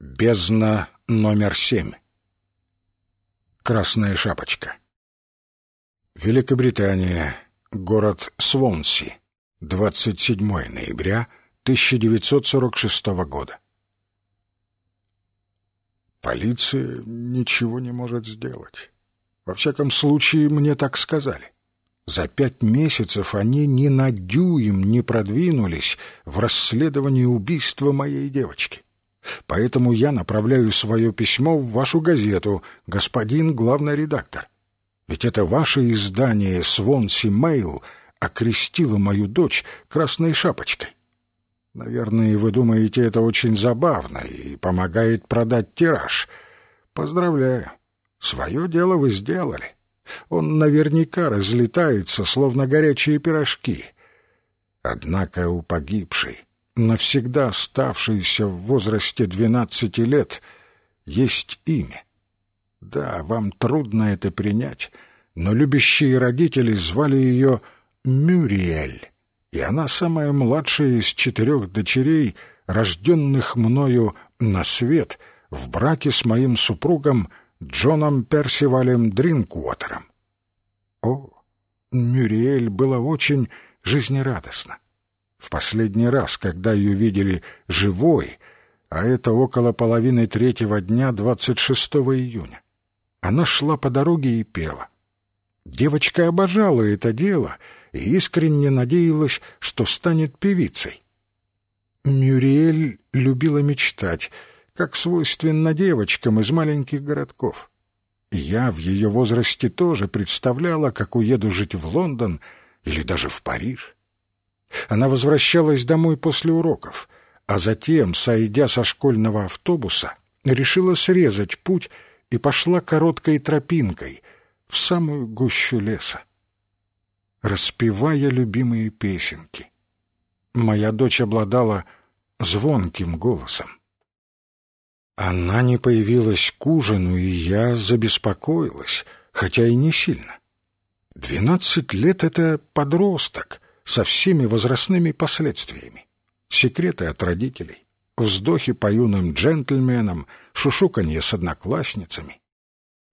Бездна номер семь. Красная шапочка. Великобритания. Город Свонси. 27 ноября 1946 года. Полиция ничего не может сделать. Во всяком случае, мне так сказали. За пять месяцев они ни на дюйм не продвинулись в расследовании убийства моей девочки. Поэтому я направляю свое письмо в вашу газету, господин главный редактор. Ведь это ваше издание «Свонси Мейл» окрестило мою дочь красной шапочкой. Наверное, вы думаете, это очень забавно и помогает продать тираж. Поздравляю. Свое дело вы сделали. Он наверняка разлетается, словно горячие пирожки. Однако у погибшей навсегда оставшееся в возрасте двенадцати лет, есть имя. Да, вам трудно это принять, но любящие родители звали ее Мюриэль, и она самая младшая из четырех дочерей, рожденных мною на свет в браке с моим супругом Джоном Персивалем Дринкуотером. О, Мюриэль была очень жизнерадостна. В последний раз, когда ее видели живой, а это около половины третьего дня 26 июня, она шла по дороге и пела. Девочка обожала это дело и искренне надеялась, что станет певицей. Мюриэль любила мечтать, как свойственно девочкам из маленьких городков. Я в ее возрасте тоже представляла, как уеду жить в Лондон или даже в Париж. Она возвращалась домой после уроков, а затем, сойдя со школьного автобуса, решила срезать путь и пошла короткой тропинкой в самую гущу леса. Распевая любимые песенки. Моя дочь обладала звонким голосом. Она не появилась к ужину, и я забеспокоилась, хотя и не сильно. Двенадцать лет — это подросток — со всеми возрастными последствиями. Секреты от родителей, вздохи по юным джентльменам, шушуканье с одноклассницами.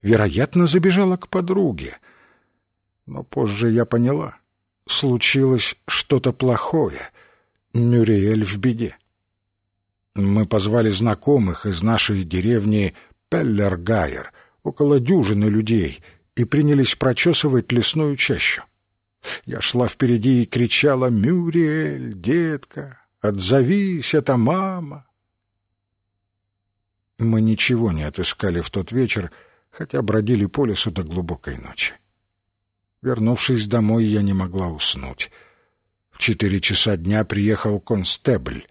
Вероятно, забежала к подруге. Но позже я поняла, случилось что-то плохое. Мюриэль в беде. Мы позвали знакомых из нашей деревни Пеллергайер, около дюжины людей, и принялись прочесывать лесную чащу. Я шла впереди и кричала «Мюриэль, детка, отзовись, это мама!» Мы ничего не отыскали в тот вечер, хотя бродили по лесу до глубокой ночи. Вернувшись домой, я не могла уснуть. В четыре часа дня приехал констебль.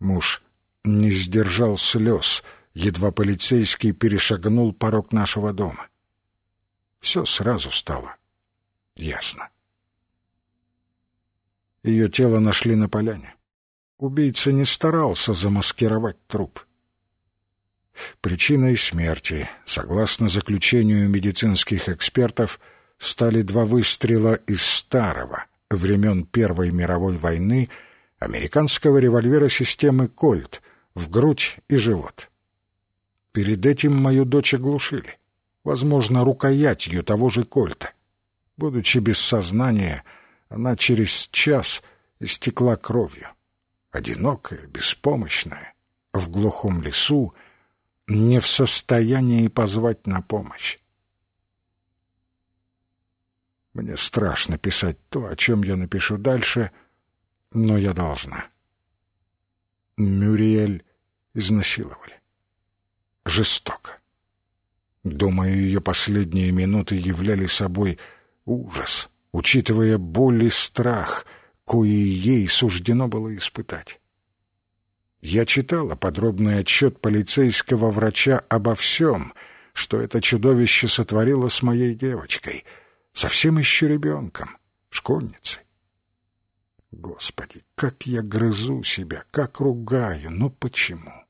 Муж не сдержал слез, едва полицейский перешагнул порог нашего дома. Все сразу стало ясно. Ее тело нашли на поляне. Убийца не старался замаскировать труп. Причиной смерти, согласно заключению медицинских экспертов, стали два выстрела из старого, времен Первой мировой войны, американского револьвера системы «Кольт» в грудь и живот. Перед этим мою дочь оглушили, возможно, рукоятью того же «Кольта». Будучи без сознания, она через час истекла кровью. Одинокая, беспомощная, в глухом лесу, не в состоянии позвать на помощь. Мне страшно писать то, о чем я напишу дальше, но я должна. Мюриэль изнасиловали. Жестоко. Думаю, ее последние минуты являли собой ужас, учитывая боль и страх, кои ей суждено было испытать. Я читала подробный отчет полицейского врача обо всем, что это чудовище сотворило с моей девочкой, совсем еще ребенком, школьницей. Господи, как я грызу себя, как ругаю, но почему?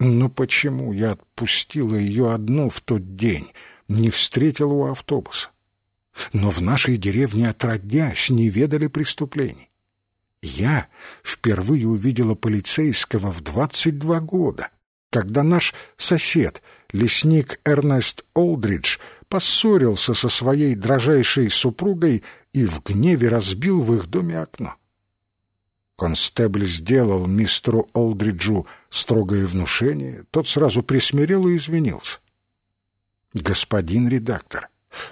Но почему я отпустила ее одну в тот день, не встретила у автобуса? Но в нашей деревне отродясь не ведали преступлений. Я впервые увидела полицейского в двадцать два года, когда наш сосед, лесник Эрнест Олдридж, поссорился со своей дрожайшей супругой и в гневе разбил в их доме окно. Констебль сделал мистеру Олдриджу строгое внушение, тот сразу присмирел и извинился. «Господин редактор,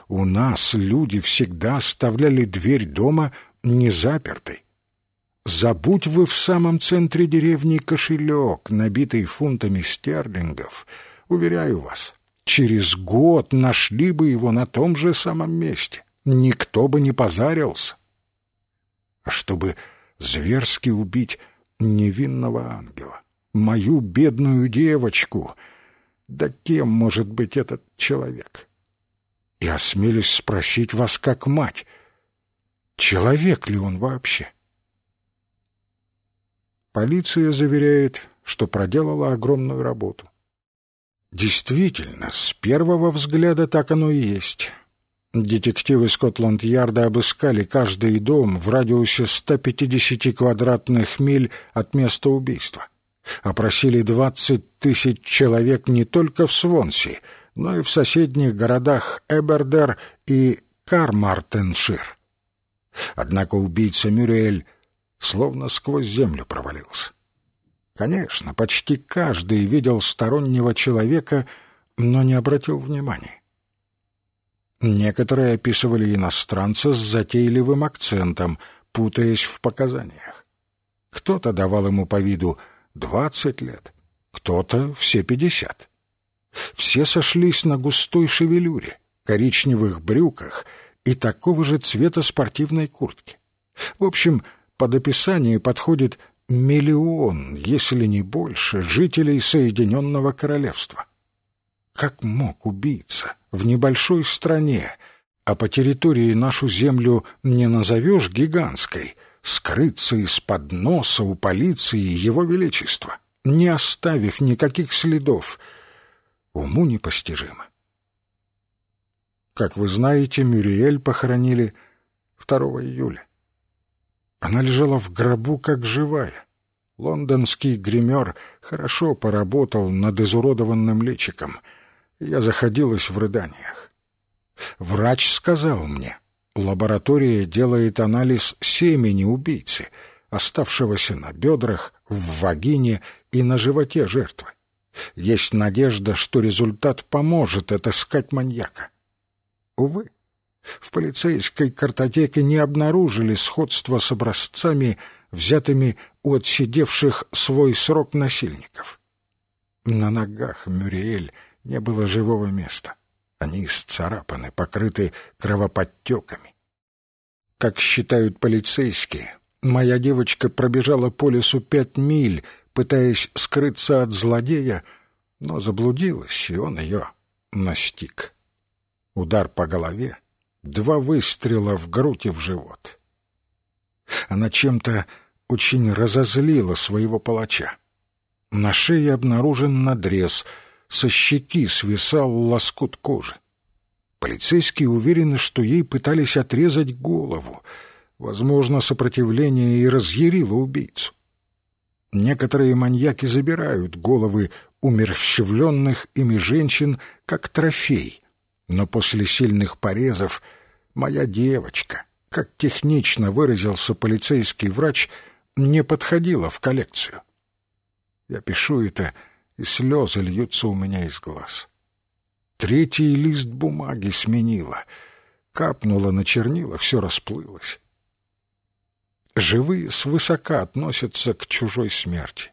у нас люди всегда оставляли дверь дома незапертой. Забудь вы в самом центре деревни кошелек, набитый фунтами стерлингов. Уверяю вас, через год нашли бы его на том же самом месте. Никто бы не позарился. А чтобы зверски убить невинного ангела, мою бедную девочку, да кем может быть этот человек? И осмелюсь спросить вас как мать, человек ли он вообще? Полиция заверяет, что проделала огромную работу. Действительно, с первого взгляда так оно и есть. Детективы Скотланд-Ярда обыскали каждый дом в радиусе 150 квадратных миль от места убийства. Опросили 20 тысяч человек не только в Свонси, но и в соседних городах Эбердер и Кармартеншир. Однако убийца Мюрриэль словно сквозь землю провалился. Конечно, почти каждый видел стороннего человека, но не обратил внимания. Некоторые описывали иностранца с затейливым акцентом, путаясь в показаниях. Кто-то давал ему по виду двадцать лет, кто-то все пятьдесят. Все сошлись на густой шевелюре, коричневых брюках и такого же цвета спортивной куртки. В общем, под описание подходит миллион, если не больше, жителей Соединенного Королевства. Как мог убийца в небольшой стране, а по территории нашу землю не назовешь гигантской, скрыться из-под носа у полиции Его Величества, не оставив никаких следов, уму непостижимо. Как вы знаете, Мюриэль похоронили 2 июля. Она лежала в гробу, как живая. Лондонский гример хорошо поработал над изуродованным личиком. Я заходилась в рыданиях. Врач сказал мне, лаборатория делает анализ семени убийцы, оставшегося на бедрах, в вагине и на животе жертвы. Есть надежда, что результат поможет отыскать маньяка. Увы, в полицейской картотеке не обнаружили сходства с образцами, взятыми у отсидевших свой срок насильников. На ногах Мюриэль не было живого места. Они исцарапаны, покрыты кровоподтеками. Как считают полицейские, моя девочка пробежала по лесу пять миль, пытаясь скрыться от злодея, но заблудилась, и он ее настиг. Удар по голове — два выстрела в грудь и в живот. Она чем-то очень разозлила своего палача. На шее обнаружен надрез, со щеки свисал лоскут кожи. Полицейские уверены, что ей пытались отрезать голову. Возможно, сопротивление и разъярило убийцу. Некоторые маньяки забирают головы умерщвленных ими женщин как трофей, но после сильных порезов моя девочка, как технично выразился полицейский врач, не подходила в коллекцию. Я пишу это, и слезы льются у меня из глаз. Третий лист бумаги сменила. Капнула на чернила, все расплылось. Живые свысока относятся к чужой смерти.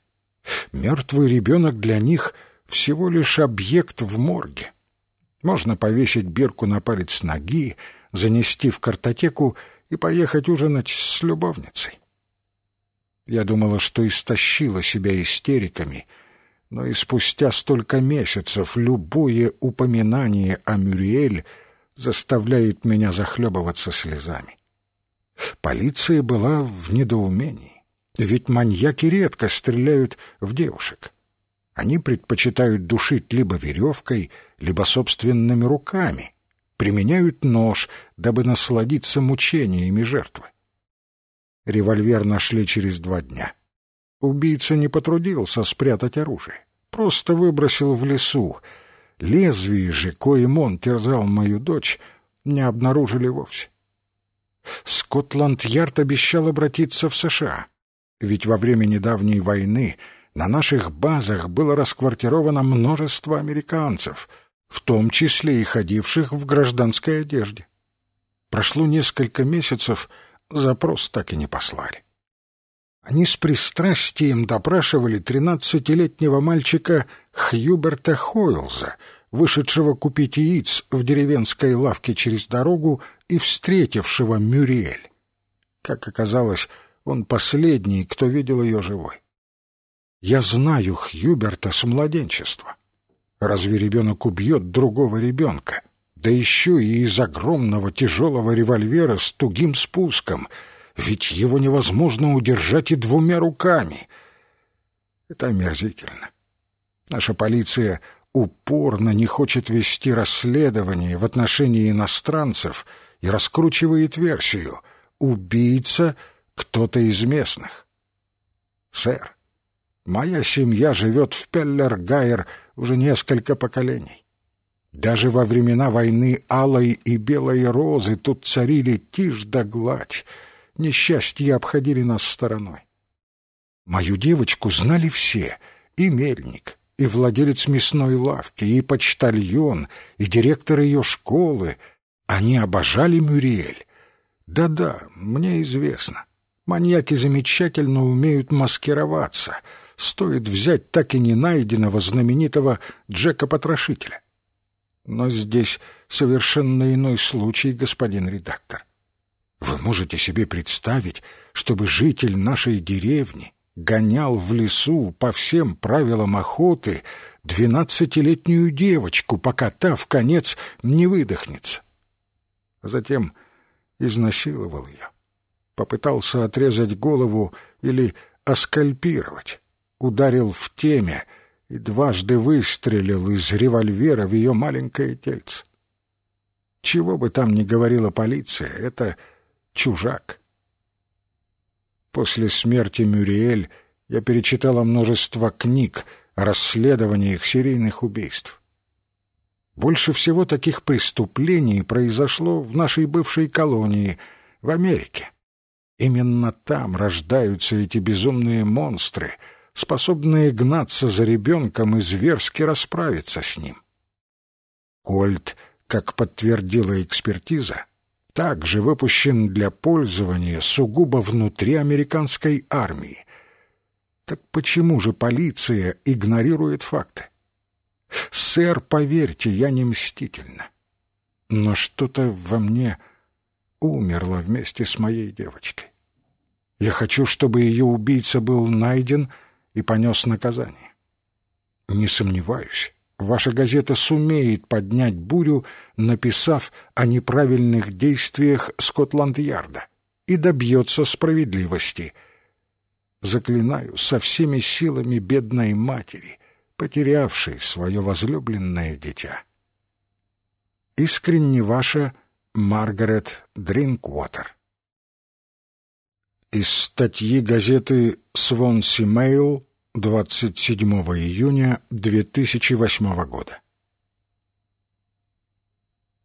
Мертвый ребенок для них всего лишь объект в морге. Можно повесить бирку на палец ноги, занести в картотеку и поехать ужинать с любовницей. Я думала, что истощила себя истериками, но и спустя столько месяцев любое упоминание о Мюриэль заставляет меня захлебываться слезами. Полиция была в недоумении, ведь маньяки редко стреляют в девушек. Они предпочитают душить либо веревкой, либо собственными руками, применяют нож, дабы насладиться мучениями жертвы. Револьвер нашли через два дня. Убийца не потрудился спрятать оружие. просто выбросил в лесу. Лезвие же, коим он терзал мою дочь, не обнаружили вовсе. Скотланд-Ярд обещал обратиться в США, ведь во время недавней войны на наших базах было расквартировано множество американцев, в том числе и ходивших в гражданской одежде. Прошло несколько месяцев, запрос так и не послали. Они с пристрастием допрашивали тринадцатилетнего мальчика Хьюберта Хойлза, вышедшего купить яиц в деревенской лавке через дорогу и встретившего Мюриэль. Как оказалось, он последний, кто видел ее живой. Я знаю Хьюберта с младенчества. Разве ребенок убьет другого ребенка? Да еще и из огромного тяжелого револьвера с тугим спуском, ведь его невозможно удержать и двумя руками. Это омерзительно. Наша полиция упорно не хочет вести расследование в отношении иностранцев и раскручивает версию «убийца кто-то из местных». Сэр, моя семья живет в Пеллер-Гайер уже несколько поколений. Даже во времена войны алой и белой розы тут царили тишь да гладь, несчастья обходили нас стороной. Мою девочку знали все — и мельник, и владелец мясной лавки, и почтальон, и директор ее школы. Они обожали Мюриэль. Да-да, мне известно. Маньяки замечательно умеют маскироваться. Стоит взять так и не найденного знаменитого Джека-потрошителя. Но здесь совершенно иной случай, господин редактор. Вы можете себе представить, чтобы житель нашей деревни гонял в лесу по всем правилам охоты двенадцатилетнюю девочку, пока та в конец не выдохнется. Затем изнасиловал ее, попытался отрезать голову или оскальпировать, ударил в теме и дважды выстрелил из револьвера в ее маленькое тельце. Чего бы там ни говорила полиция, это чужак. После смерти Мюриэль я перечитала множество книг о расследованиях серийных убийств. Больше всего таких преступлений произошло в нашей бывшей колонии, в Америке. Именно там рождаются эти безумные монстры, способные гнаться за ребенком и зверски расправиться с ним. Кольт, как подтвердила экспертиза, также выпущен для пользования сугубо внутри американской армии. Так почему же полиция игнорирует факты? Сэр, поверьте, я не мстительна. Но что-то во мне умерло вместе с моей девочкой. Я хочу, чтобы ее убийца был найден и понес наказание. Не сомневаюсь, Ваша газета сумеет поднять бурю, написав о неправильных действиях Скотланд-Ярда, и добьется справедливости. Заклинаю со всеми силами бедной матери, потерявшей свое возлюбленное дитя. Искренне ваша Маргарет Дринквотер. Из статьи газеты «Свонси Мэйл» 27 июня 2008 года.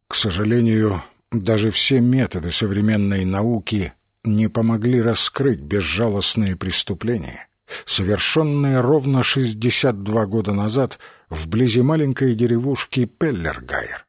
К сожалению, даже все методы современной науки не помогли раскрыть безжалостные преступления, совершенные ровно 62 года назад вблизи маленькой деревушки Пеллергайер.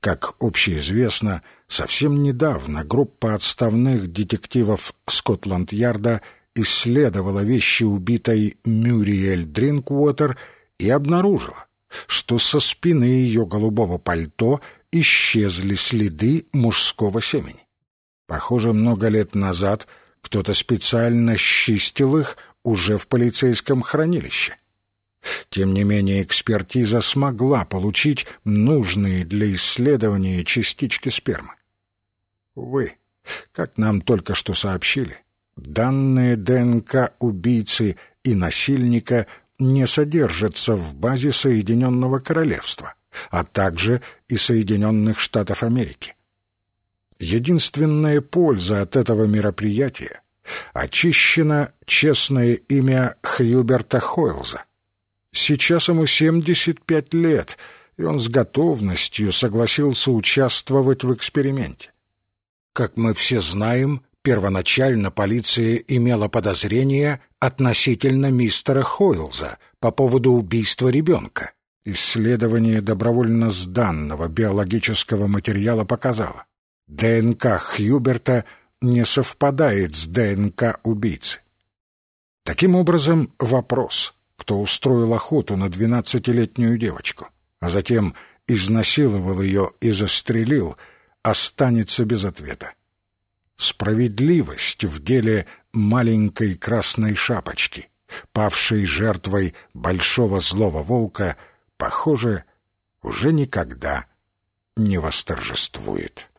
Как общеизвестно, совсем недавно группа отставных детективов Скотланд-Ярда исследовала вещи убитой Мюриэль Дринквотер и обнаружила, что со спины ее голубого пальто исчезли следы мужского семени. Похоже, много лет назад кто-то специально счистил их уже в полицейском хранилище. Тем не менее, экспертиза смогла получить нужные для исследования частички спермы. Увы, как нам только что сообщили, Данные ДНК убийцы и насильника не содержатся в базе Соединенного Королевства, а также и Соединенных Штатов Америки. Единственная польза от этого мероприятия — очищено честное имя Хьюберта Хойлза. Сейчас ему 75 лет, и он с готовностью согласился участвовать в эксперименте. Как мы все знаем, первоначально полиция имела подозрение относительно мистера Хойлза по поводу убийства ребенка. Исследование добровольно сданного биологического материала показало, ДНК Хьюберта не совпадает с ДНК убийцы. Таким образом, вопрос, кто устроил охоту на двенадцатилетнюю девочку, а затем изнасиловал ее и застрелил, останется без ответа. Справедливость в деле маленькой красной шапочки, павшей жертвой большого злого волка, похоже, уже никогда не восторжествует.